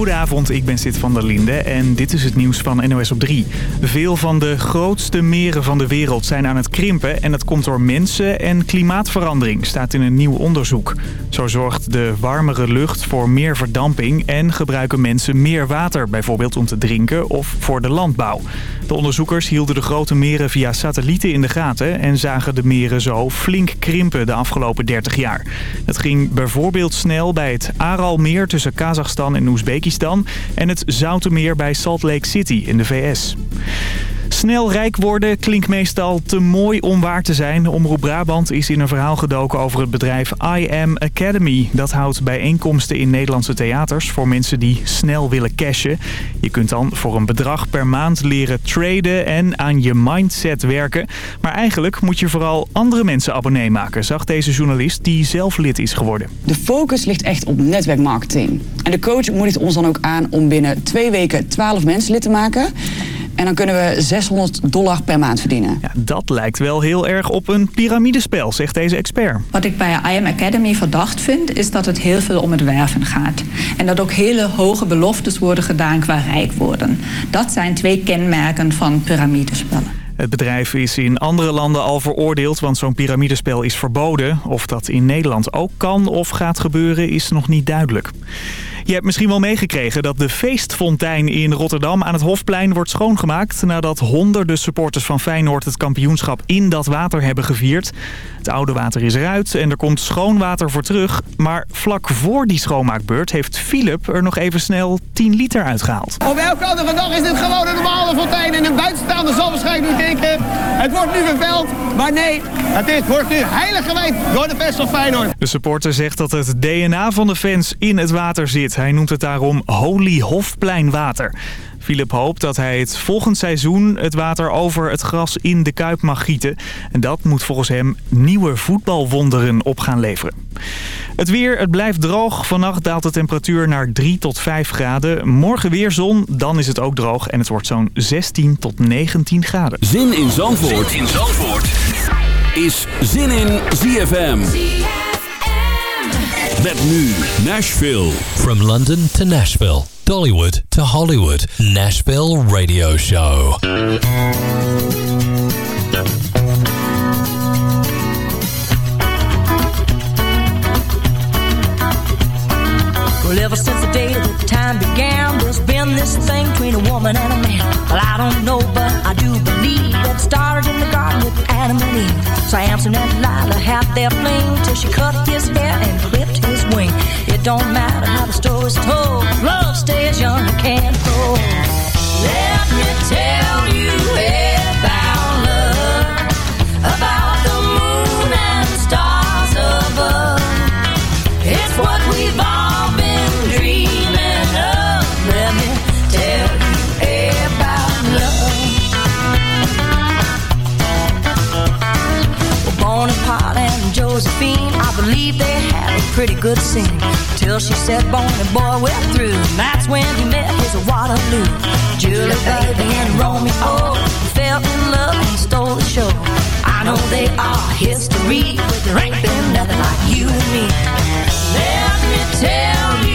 Goedenavond, ik ben Sid van der Linde en dit is het nieuws van NOS op 3. Veel van de grootste meren van de wereld zijn aan het krimpen... en dat komt door mensen en klimaatverandering, staat in een nieuw onderzoek. Zo zorgt de warmere lucht voor meer verdamping... en gebruiken mensen meer water, bijvoorbeeld om te drinken of voor de landbouw. De onderzoekers hielden de grote meren via satellieten in de gaten... en zagen de meren zo flink krimpen de afgelopen 30 jaar. Het ging bijvoorbeeld snel bij het Aralmeer tussen Kazachstan en Oezbekistan... en het Zoutemeer bij Salt Lake City in de VS. Snel rijk worden klinkt meestal te mooi om waar te zijn. Omroep Brabant is in een verhaal gedoken over het bedrijf I Am Academy. Dat houdt bijeenkomsten in Nederlandse theaters voor mensen die snel willen cashen. Je kunt dan voor een bedrag per maand leren traden en aan je mindset werken. Maar eigenlijk moet je vooral andere mensen abonnee maken, zag deze journalist die zelf lid is geworden. De focus ligt echt op netwerkmarketing. En de coach moedigt ons dan ook aan om binnen twee weken 12 mensen lid te maken... En dan kunnen we 600 dollar per maand verdienen. Ja, dat lijkt wel heel erg op een piramidespel, zegt deze expert. Wat ik bij IM Academy verdacht vind, is dat het heel veel om het werven gaat. En dat ook hele hoge beloftes worden gedaan qua rijk worden. Dat zijn twee kenmerken van piramidespellen. Het bedrijf is in andere landen al veroordeeld, want zo'n piramidespel is verboden. Of dat in Nederland ook kan of gaat gebeuren, is nog niet duidelijk. Je hebt misschien wel meegekregen dat de feestfontein in Rotterdam aan het Hofplein wordt schoongemaakt... nadat honderden supporters van Feyenoord het kampioenschap in dat water hebben gevierd. Het oude water is eruit en er komt schoon water voor terug. Maar vlak voor die schoonmaakbeurt heeft Philip er nog even snel 10 liter uitgehaald. Op elke andere dag is dit gewoon een normale fontein. En een buitenstaander zal waarschijnlijk denken... het wordt nu vervuild. Maar nee, het is, wordt nu heilig gewijd door de fans van Feyenoord. De supporter zegt dat het DNA van de fans in het water zit. Hij noemt het daarom Holy Hofpleinwater. Philip hoopt dat hij het volgend seizoen het water over het gras in de Kuip mag gieten. En dat moet volgens hem nieuwe voetbalwonderen op gaan leveren. Het weer, het blijft droog. Vannacht daalt de temperatuur naar 3 tot 5 graden. Morgen weer zon, dan is het ook droog en het wordt zo'n 16 tot 19 graden. Zin in Zandvoort, zin in Zandvoort. is Zin in ZFM. Met nu Nashville. From London to Nashville. Dollywood to Hollywood. Nashville Radio Show. Well, ever since the day that time began, there's been this thing between a woman and a man. Well, I don't know, but I do believe that started in the garden with Adam and Eve. Samson and Delilah had their fling till she cut his hair and clipped his. It don't matter how the story's told, love stays young and can't grow. Let me tell you about love, about the moon and stars above. It's what we've pretty good scene. Till she said, Bonnie boy, we're through. And that's when he met his Waterloo. Julie, baby, and Romeo fell in love and stole the show. I know they are history, but there ain't been nothing like you and me. Let me tell you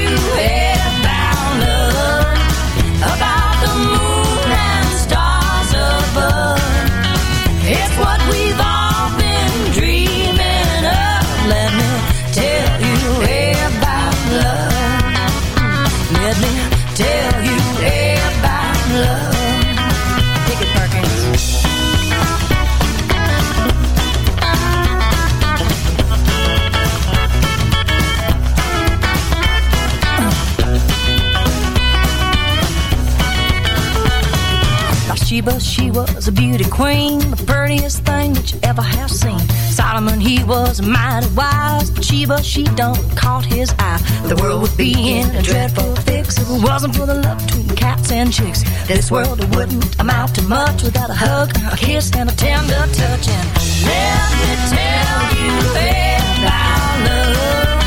beauty queen, the prettiest thing that you ever have seen. Solomon, he was mighty wise, but Sheba, she don't caught his eye. The world would be in a dreadful fix if it wasn't for the love between cats and chicks. This world wouldn't amount to much without a hug, a kiss, and a tender touch. And let me tell you about love,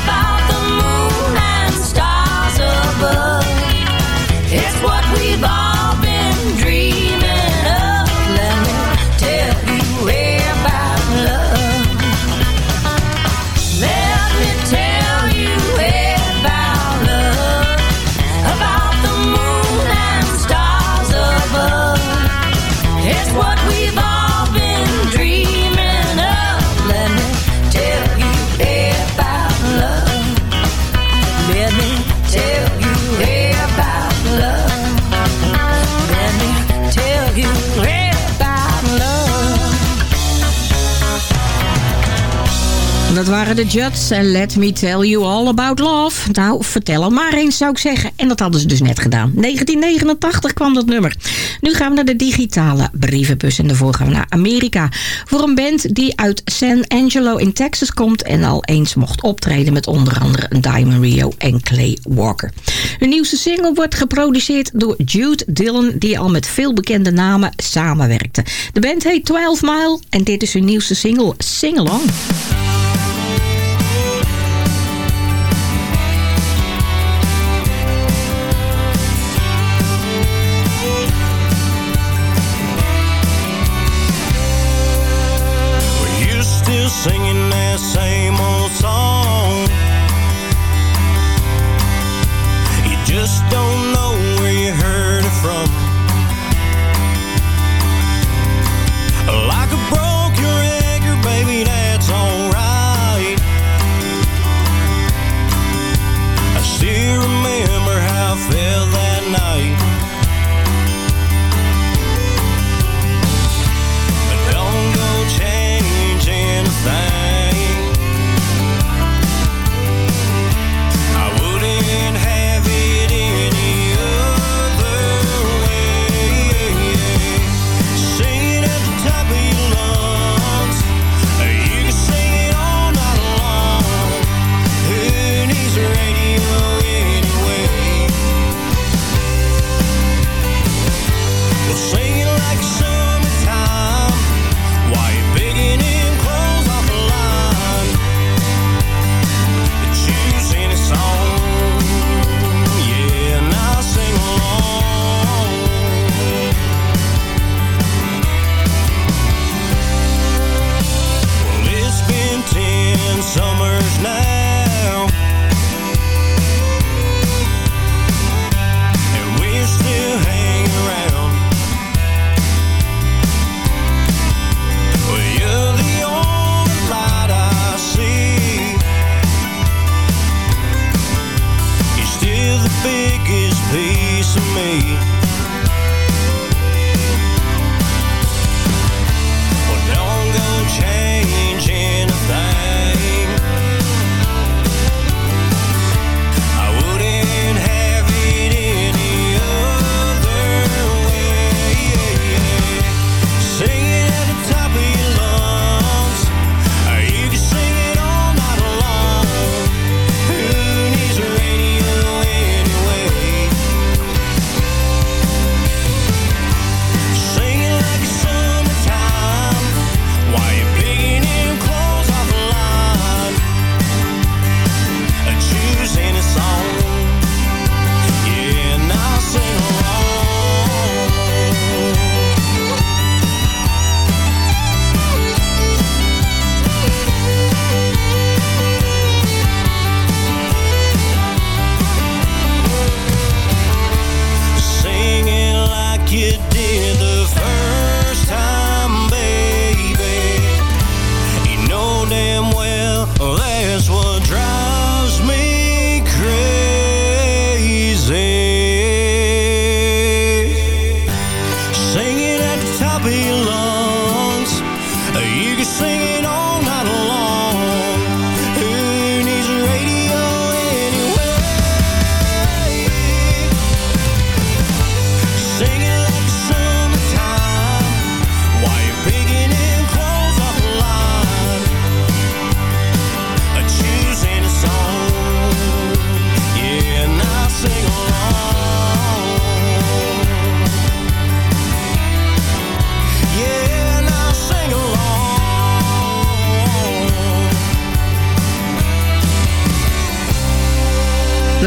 about the moon and stars above. It's what we've waren de Judds en Let Me Tell You All About Love. Nou, vertel hem maar eens zou ik zeggen. En dat hadden ze dus net gedaan. 1989 kwam dat nummer. Nu gaan we naar de digitale brievenbus. En daarvoor gaan we naar Amerika. Voor een band die uit San Angelo in Texas komt... en al eens mocht optreden met onder andere Diamond Rio en Clay Walker. Hun nieuwste single wordt geproduceerd door Jude Dillon... die al met veel bekende namen samenwerkte. De band heet 12 Mile en dit is hun nieuwste single Sing Along.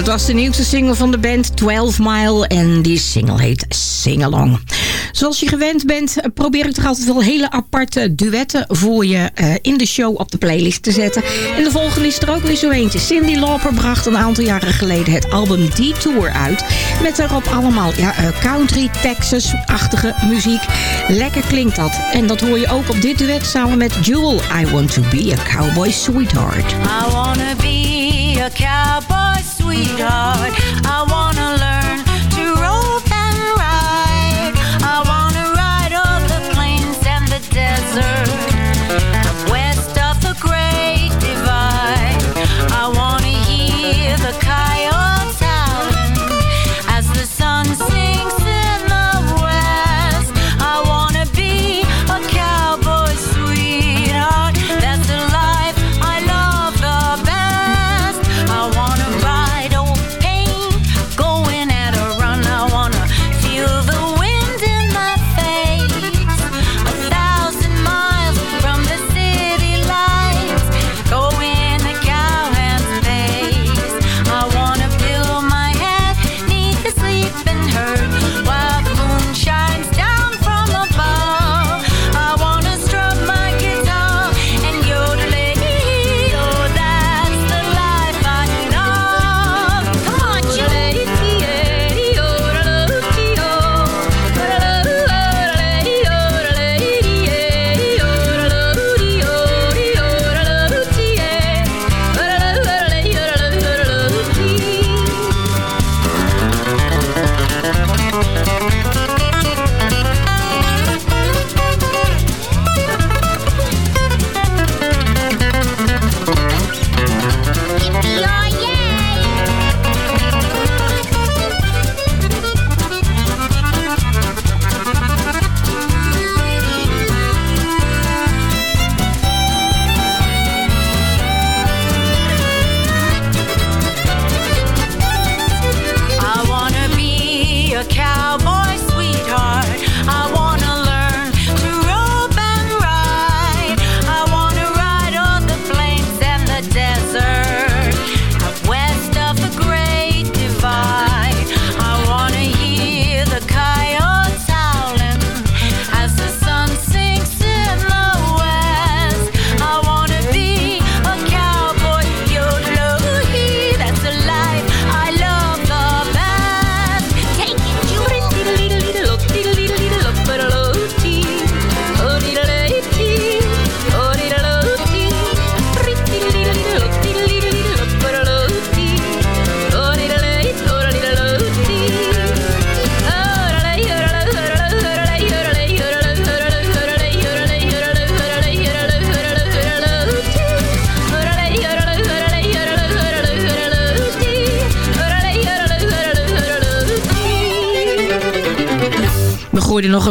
Dat was de nieuwste single van de band 12 Mile en die single heet Sing Along. Zoals je gewend bent, eh, probeer ik toch altijd wel hele aparte duetten voor je eh, in de show op de playlist te zetten. En de volgende is er ook weer zo eentje. Cindy Lauper bracht een aantal jaren geleden het album Detour uit. Met daarop allemaal ja, eh, country, Texas-achtige muziek. Lekker klinkt dat. En dat hoor je ook op dit duet samen met Jewel. I want to be a cowboy sweetheart. I wanna be a cowboy sweetheart. I wanna learn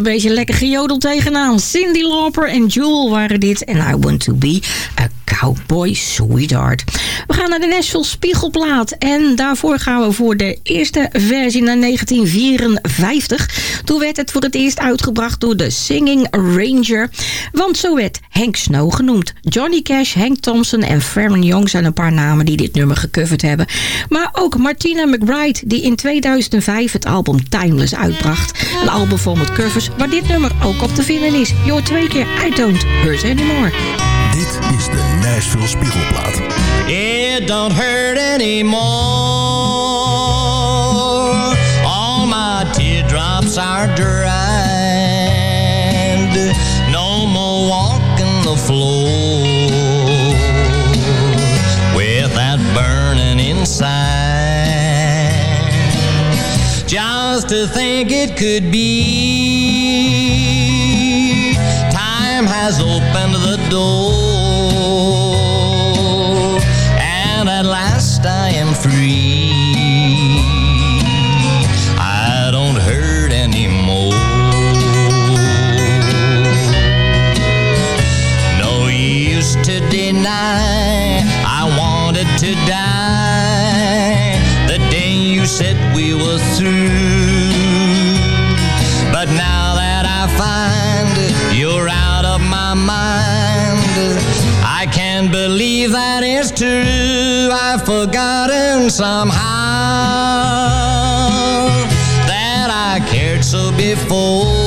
een beetje lekker gejodel tegenaan. Cindy Lauper en Jewel waren dit. En I Want To Be A Cowboy Sweetheart. We gaan naar de Nashville Spiegelplaat. En daarvoor gaan we voor de eerste versie naar 1954. Toen werd het voor het eerst uitgebracht door de Singing Ranger. Want zo werd Hank Snow genoemd. Johnny Cash, Hank Thompson en Vernon Young zijn een paar namen die dit nummer gecoverd hebben. Maar ook Martina McBride, die in 2005 het album Timeless uitbracht. Een album vol met covers waar dit nummer ook op te vinden is. Hoort twee keer I Don't Hurt Anymore. Dit is de Nashville Spiegelplaat. It don't hurt anymore. All my teardrops are dried. No more walking the floor with that burning inside. Just to think it could be. Time has opened the door, and at last I am free. I don't hurt anymore. No use to deny I wanted to die the day you said we were through. But now that I find you're out of my mind, I can't believe that it's true. I've forgotten somehow that I cared so before.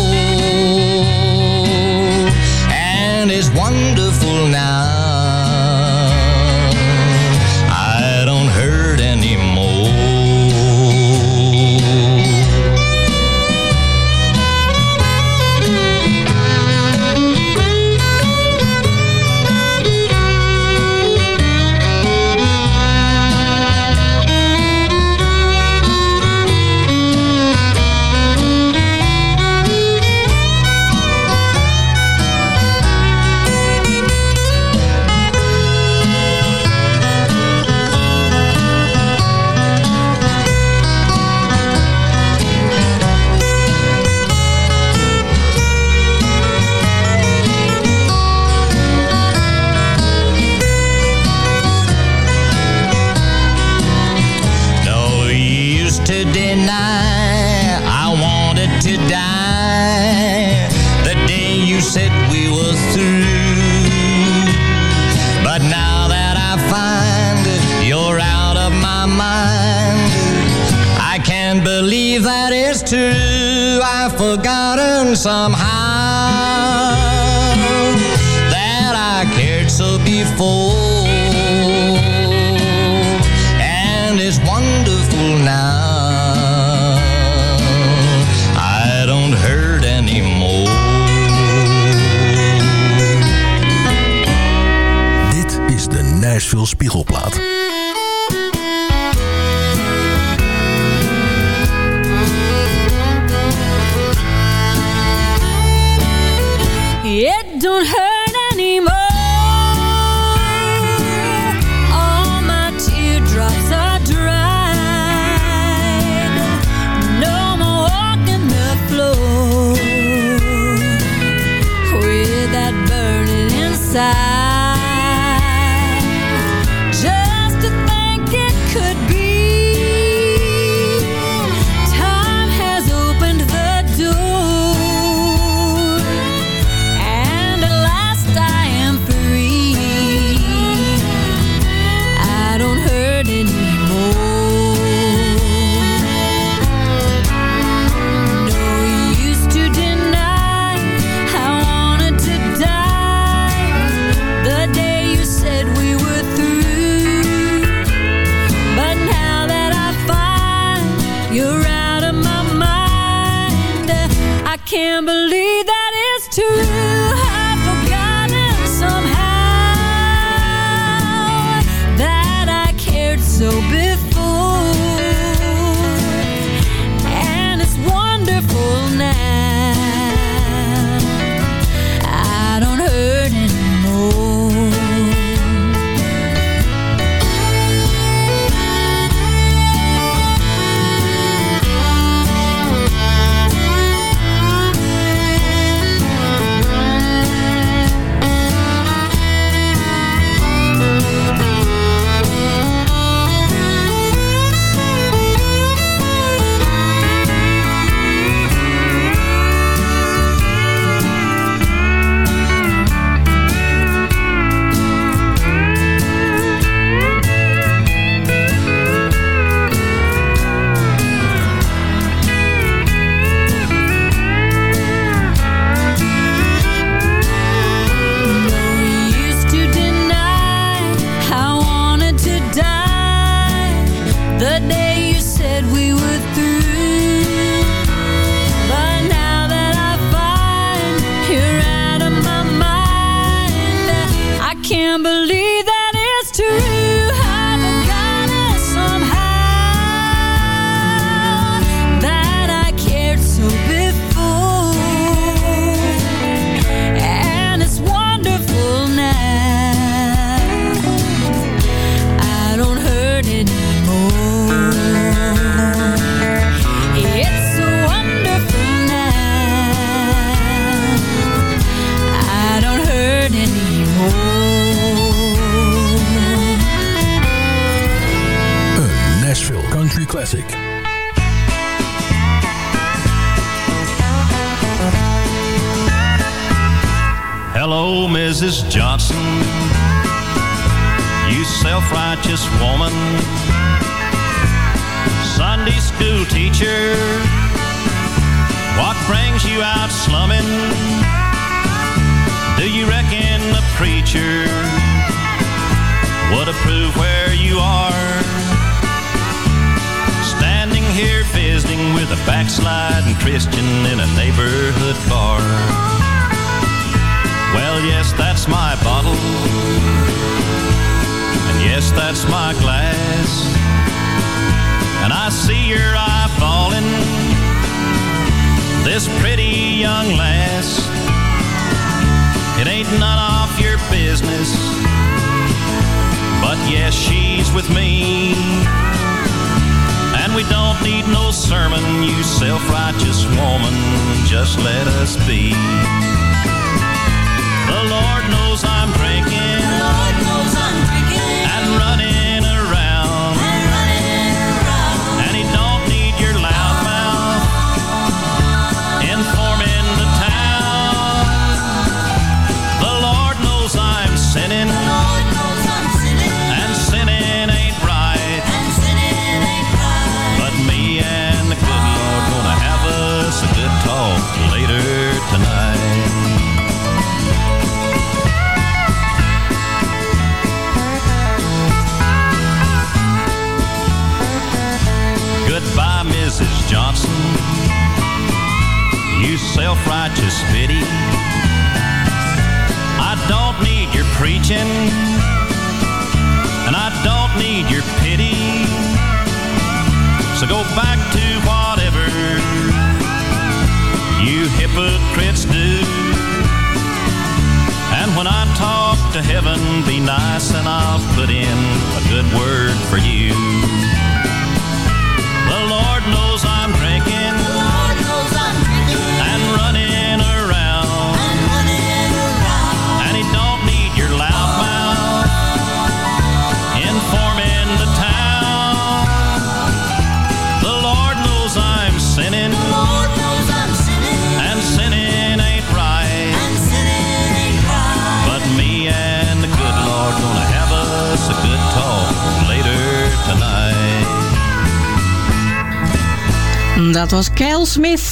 Inside.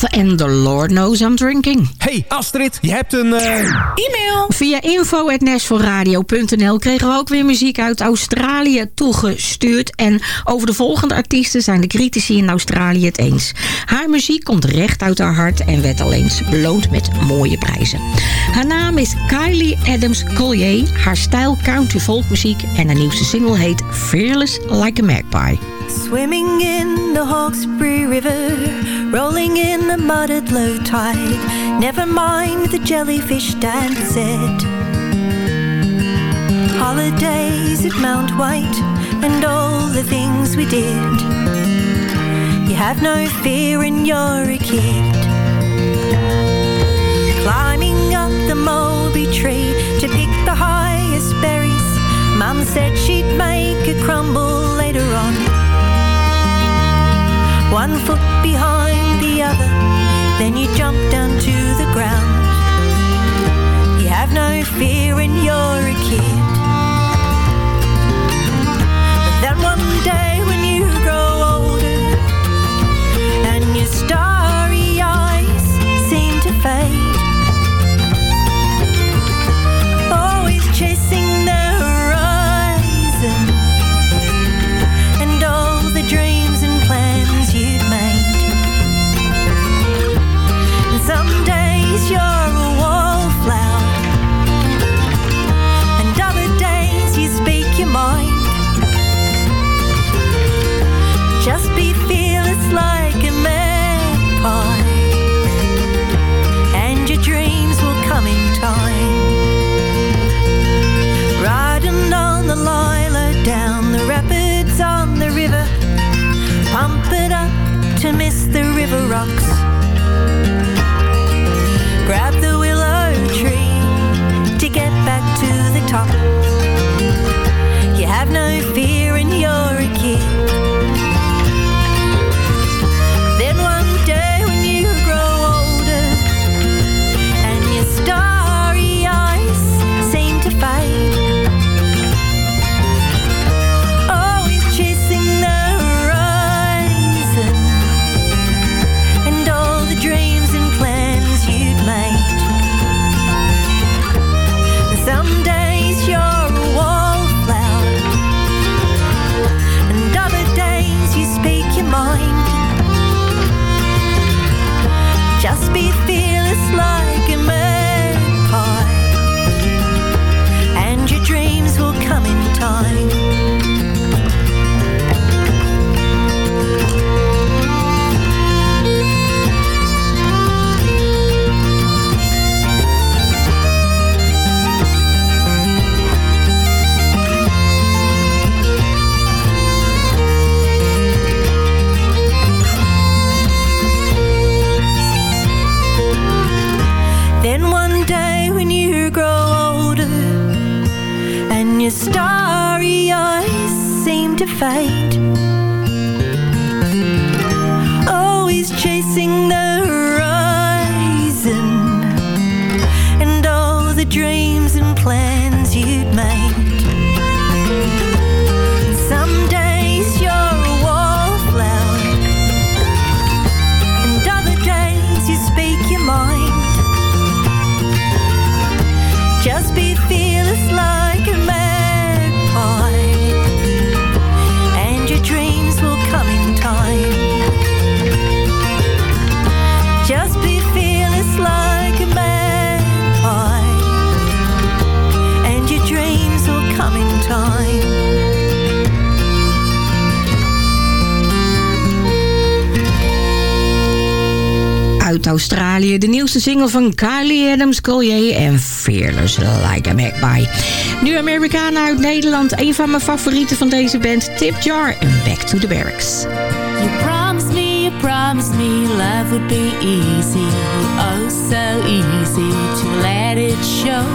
En The Lord Knows I'm Drinking. Hey Astrid, je hebt een... eh, E-mail. Via info.nashvilleradio.nl kregen we ook weer muziek uit Australië toegestuurd. En over de volgende artiesten zijn de critici in Australië het eens. Haar muziek komt recht uit haar hart en werd al eens beloond met mooie prijzen. Haar naam is Kylie Adams Collier. Haar stijl country folkmuziek en haar nieuwste single heet Fearless Like a Magpie. Swimming in the Hawkesbury River, rolling in the mud at low tide. Never mind the jellyfish Dan said. Holidays at Mount White and all the things we did. You have no fear and you're a kid. Climbing up the mulberry tree to pick the highest berries. Mum said she'd make a crumble later on. One foot behind the other, then you jump down to the ground. You have no fear and you're a kid. talk. Australië. De nieuwste single van Kylie Adams, Collier en Fearless Like a Magpie. Nu Amerikanen uit Nederland. Een van mijn favorieten van deze band, Tip Jar en Back to the Barracks. You promised me, you promised me love would be easy. Oh, so easy to let it show.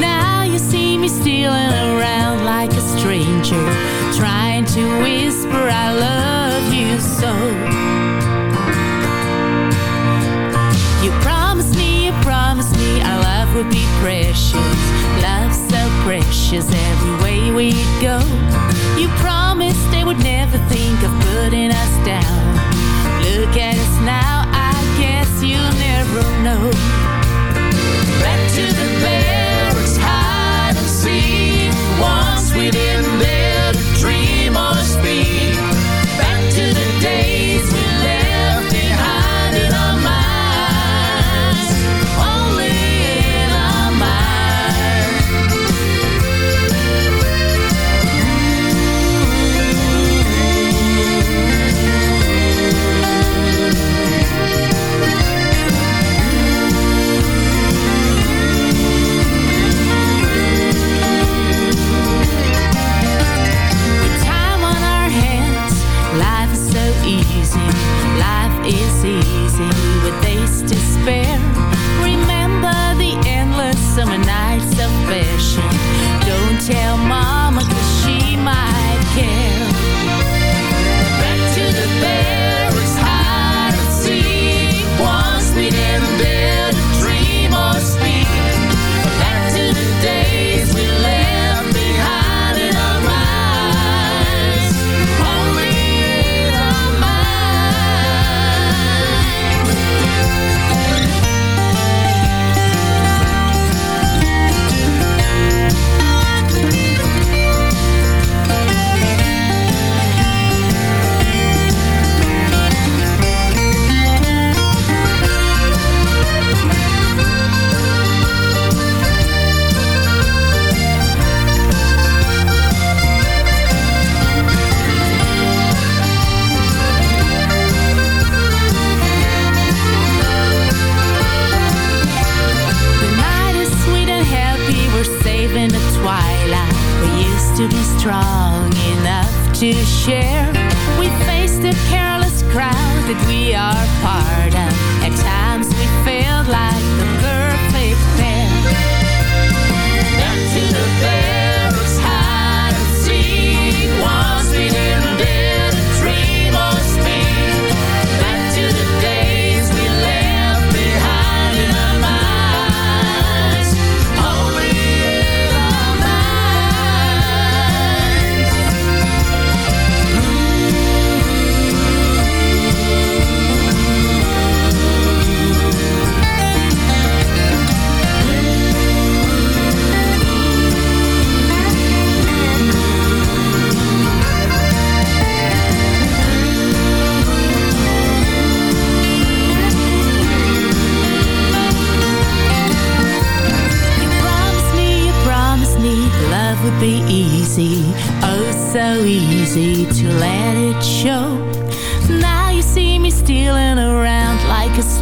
Now you see me stealing around like a stranger, trying to whisper I love you so. Would be precious. Love so precious every way we go. You promised they would never think of putting us down. Look at us now, I guess you'll never know. Back to the barracks, hide and seek. Once we didn't dare to dream or speak.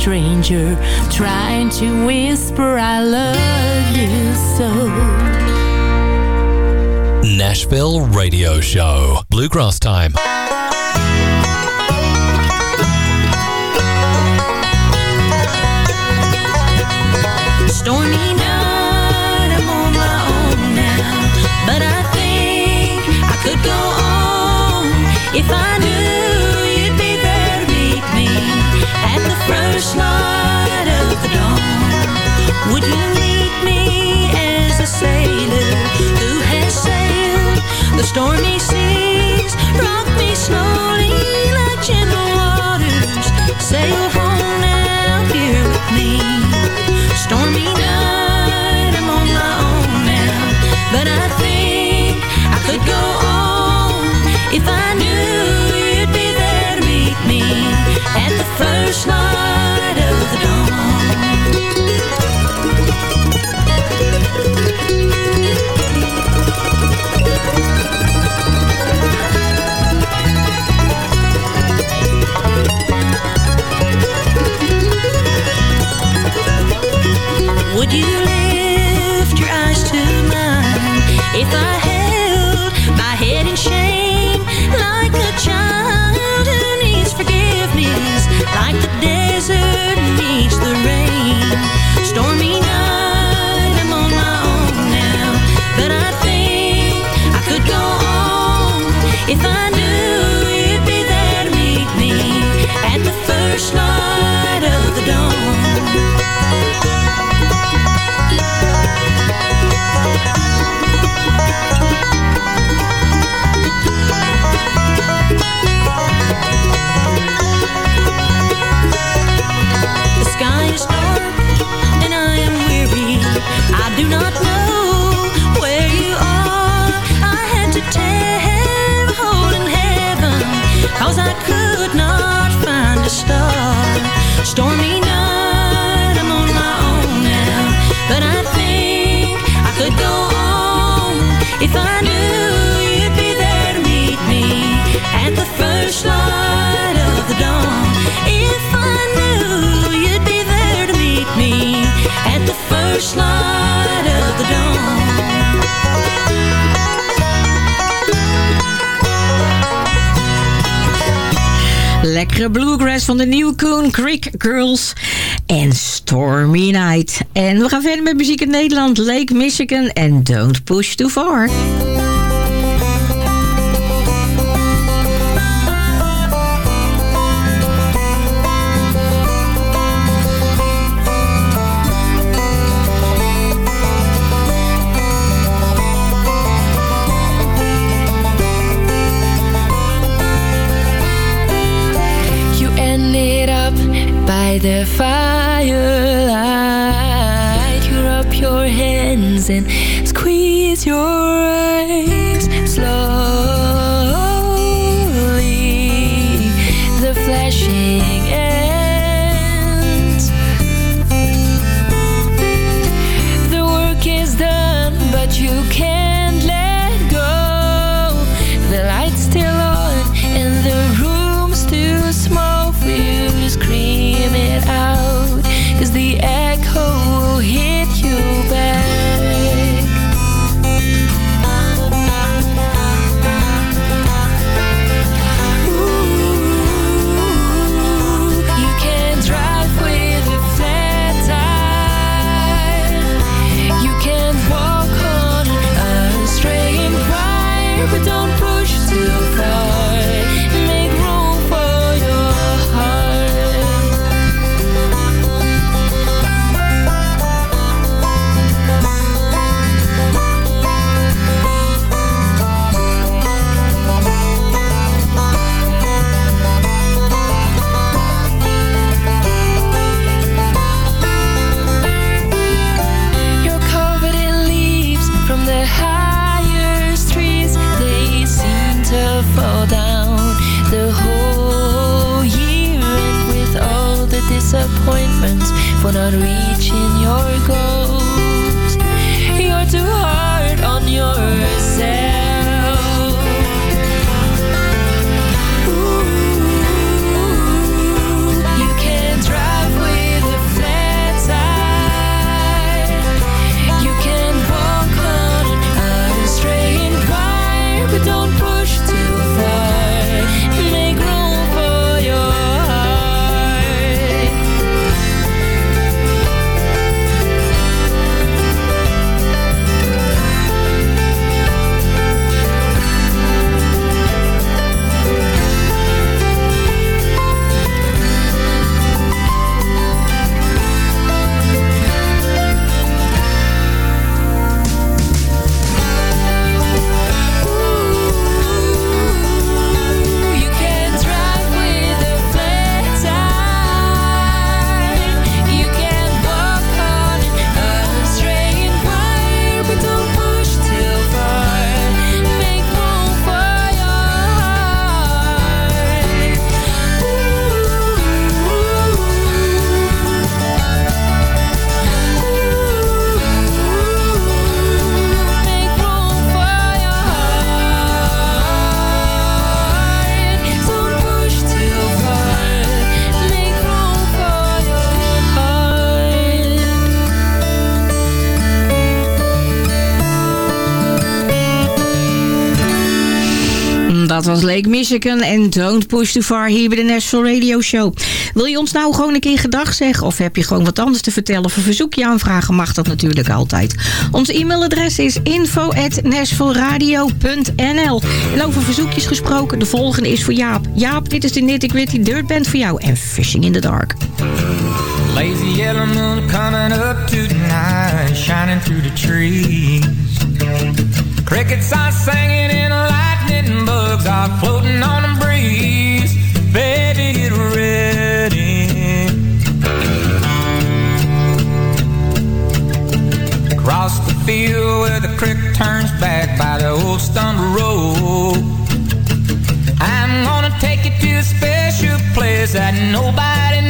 Stranger, trying to whisper I love you so. Nashville Radio Show. Bluegrass Time. Stormy seas rock me slowly like gentle waters. Sail home now here with me. Stormy night, I'm on my own now, but I think I could go on if I knew you'd be there to meet me at the first light of the dawn. Would you leave? Van de New Coon Creek Girls. En Stormy Night. En we gaan verder met muziek in Nederland. Lake Michigan en Don't Push Too Far. The firelight. You rub your hands and squeeze your eyes slowly. The flashing Lake Michigan en Don't Push Too Far hier bij de Nashville Radio Show. Wil je ons nou gewoon een keer gedag zeggen of heb je gewoon wat anders te vertellen of een verzoekje aanvragen, mag dat natuurlijk altijd. Ons e-mailadres is info at nashvilleradio.nl En over verzoekjes gesproken, de volgende is voor Jaap. Jaap, dit is de Nitty Gritty Dirt Band voor jou en Fishing in the Dark. Lazy yellow coming up tonight, shining through the trees. Crickets are singing and lightning are floating on the breeze. Baby, get ready. Across the field where the creek turns back by the old stumble road. I'm gonna take you to a special place that nobody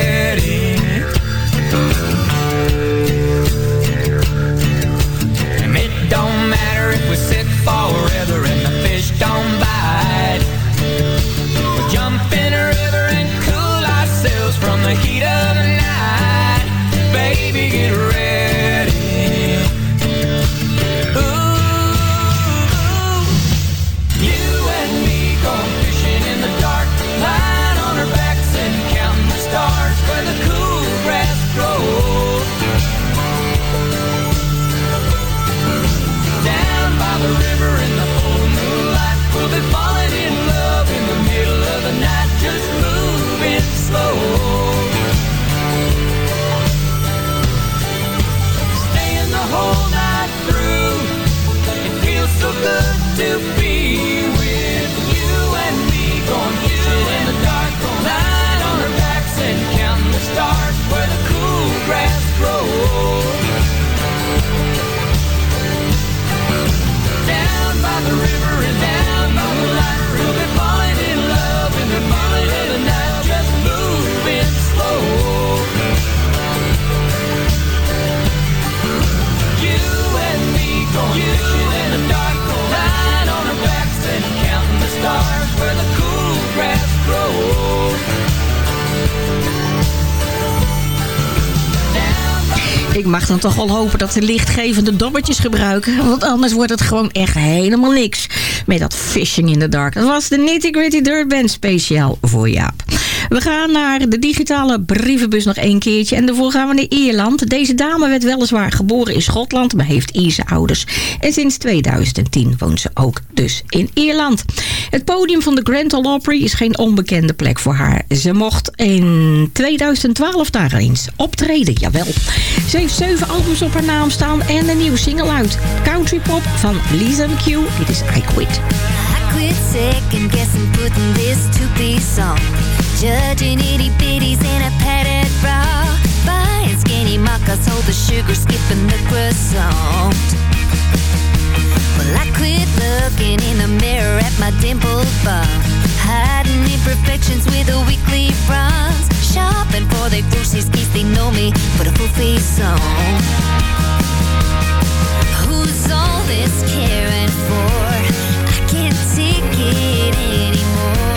You. Ik mag dan toch wel hopen dat ze lichtgevende dobbertjes gebruiken. Want anders wordt het gewoon echt helemaal niks. Met dat fishing in the dark. Dat was de Nitty Gritty Dirt Band speciaal voor Jaap. We gaan naar de digitale brievenbus nog één keertje. En daarvoor gaan we naar Ierland. Deze dame werd weliswaar geboren in Schotland, maar heeft Ierse ouders. En sinds 2010 woont ze ook dus in Ierland. Het podium van de Grand Ole Opry is geen onbekende plek voor haar. Ze mocht in 2012 daar eens optreden, jawel. Ze heeft zeven albums op haar naam staan en een nieuwe single uit. Country Pop van Lisa McHugh. Dit is I Quit. Quit second guessing putting this two-piece song. Judging itty bitties in a padded bra. Buying skinny mockers, hold the sugar, skipping the croissant. Well, I quit looking in the mirror at my dimpled bum. Hiding imperfections with a weekly bronze. Shopping for their groceries, case they know me, put a full face on. Who's all this caring for? kid anymore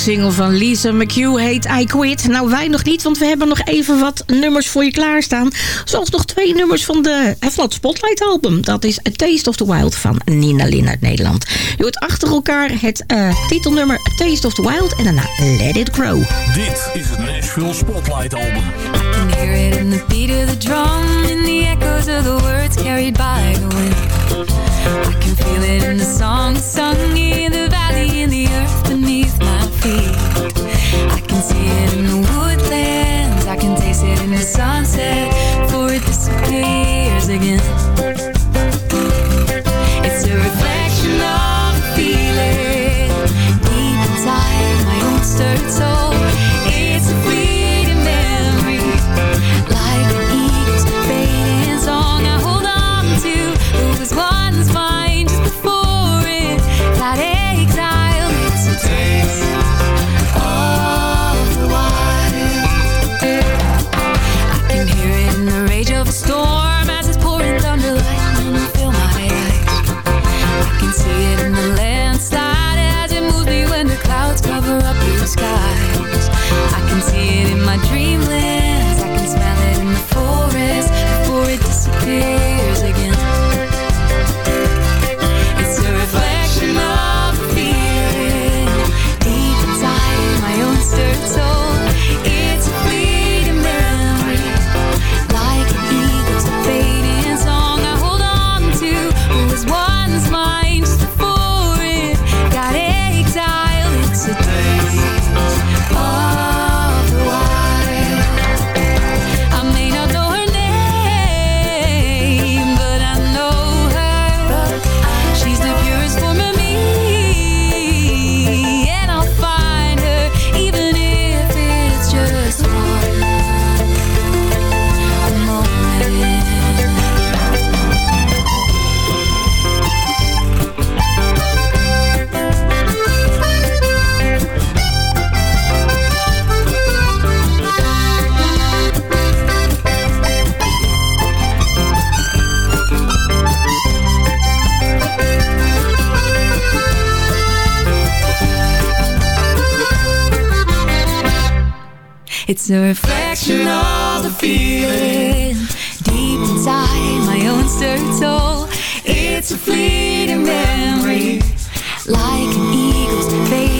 single van Lisa McHugh heet I Quit. Nou, wij nog niet, want we hebben nog even wat nummers voor je klaarstaan. Zoals nog twee nummers van, de, van het Spotlight album. Dat is A Taste of the Wild van Nina Lin uit Nederland. Je hoort achter elkaar het eh, titelnummer A Taste of the Wild en daarna Let It Grow. Dit is het Nashville Spotlight album. I can hear it in the beat of the drum In the echoes of the words carried by the wind I can feel it in the songs sung in the valley in the earth feet. I can see it in the woodlands I can taste it in the sunset Before it disappears again. It's a reflection of a feeling. Deep inside my own stirred soul. a reflection of the feeling. Deep inside my own soul It's a fleeting memory. Like an eagle's face.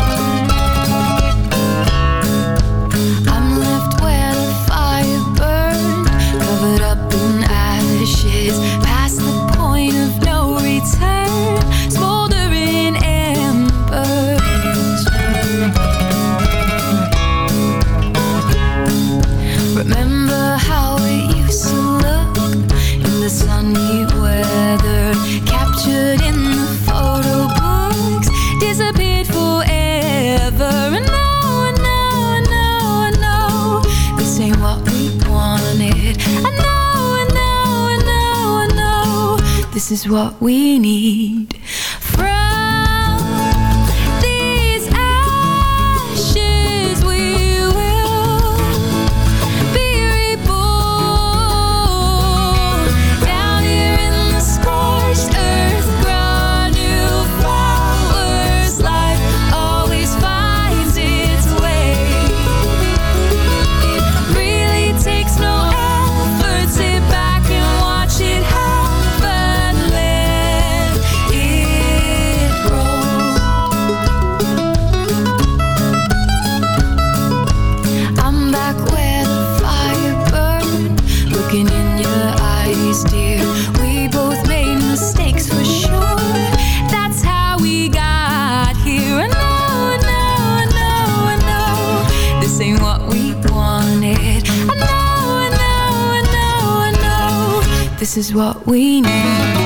is what we need. This is what we need.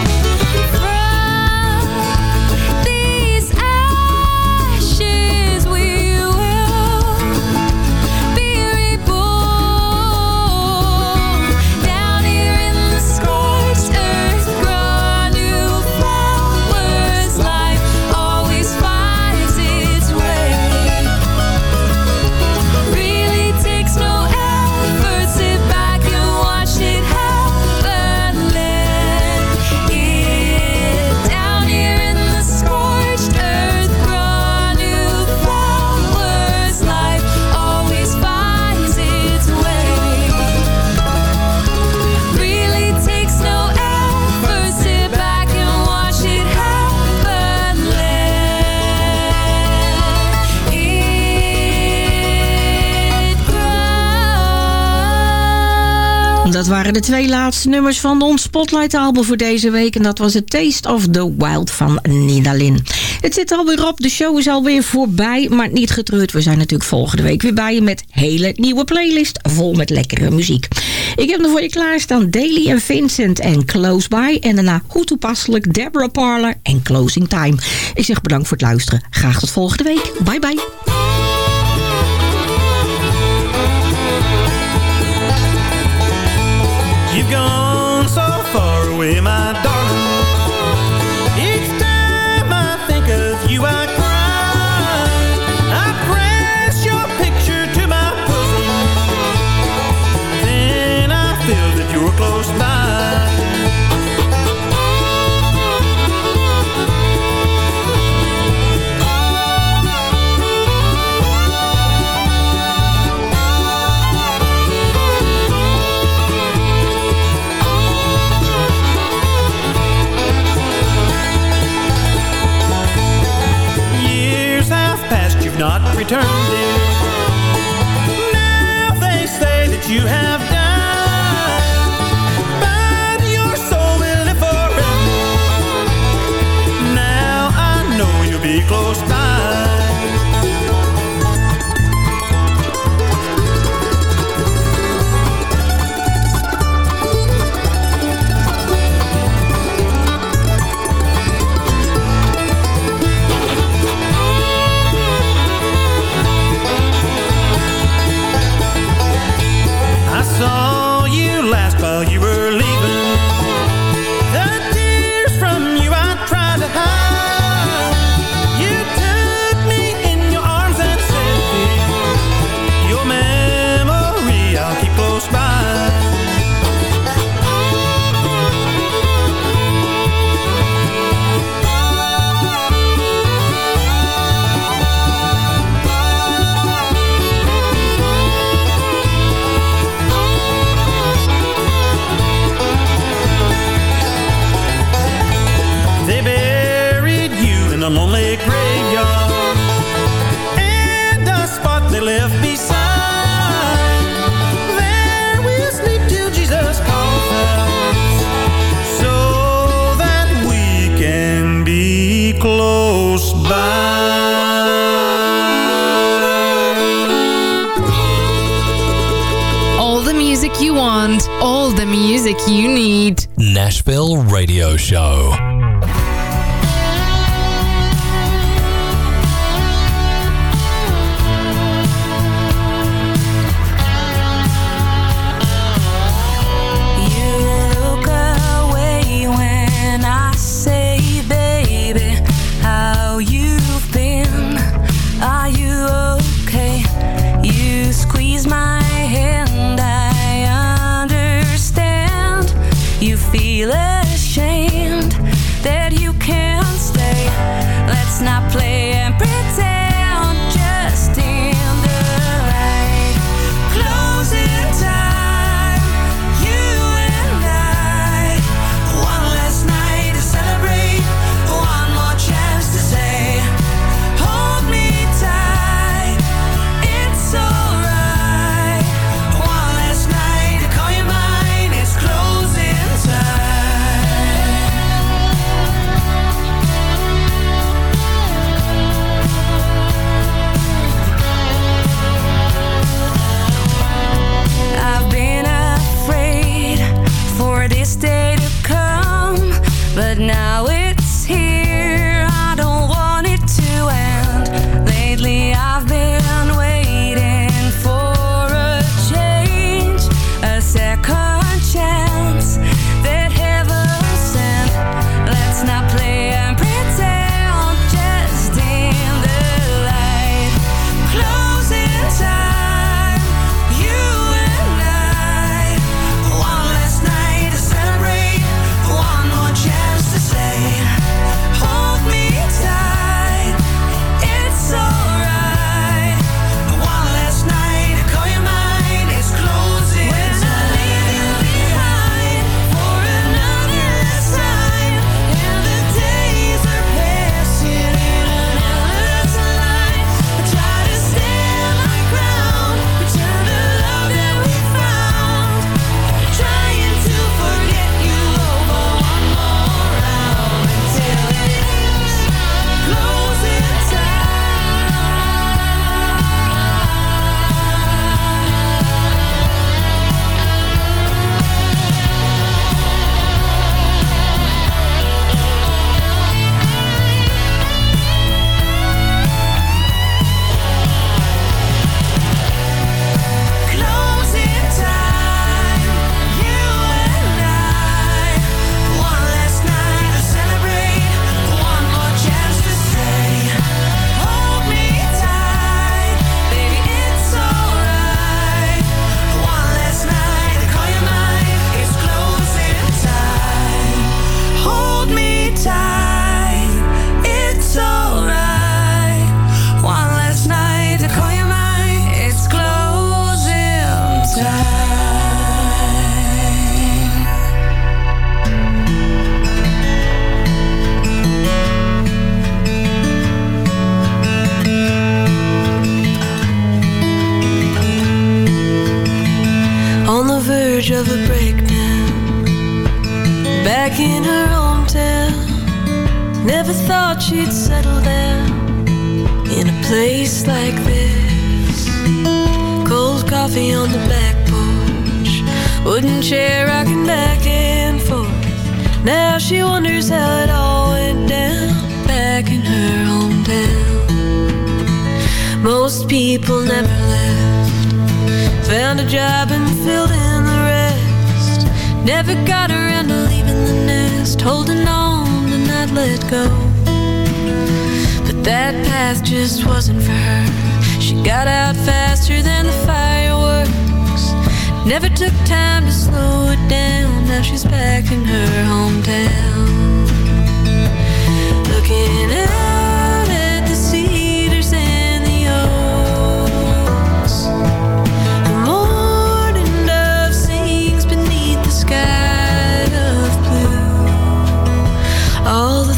De twee laatste nummers van ons Spotlight-album voor deze week. En dat was het Taste of the Wild van Nidalin. Het zit alweer op, de show is alweer voorbij. Maar niet getreurd, we zijn natuurlijk volgende week weer bij je... met hele nieuwe playlist vol met lekkere muziek. Ik heb er voor je klaarstaan Daily en Vincent en Close By. En daarna hoe toepasselijk Deborah Parler en Closing Time. Ik zeg bedankt voor het luisteren. Graag tot volgende week. Bye bye. You've gone so far away, my Most people never left, found a job and filled in the rest. Never got around to leaving the nest, holding on to not let go. But that path just wasn't for her. She got out faster than the fireworks. Never took time to slow it down. Now she's back in her hometown. Looking out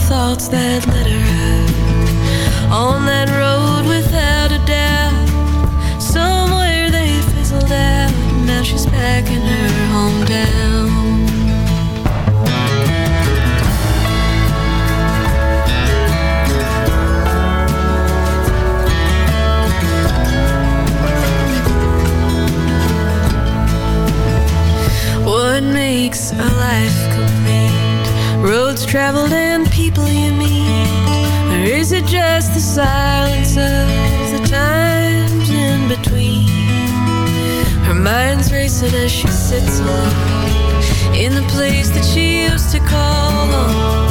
thoughts that let her out on that road without a doubt. Somewhere they fizzled out. Now she's back in her hometown. What makes a life complete? Roads traveled just the silence of the times in between? Her mind's racing as she sits alone in the place that she used to call home.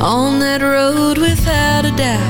On that road without a doubt.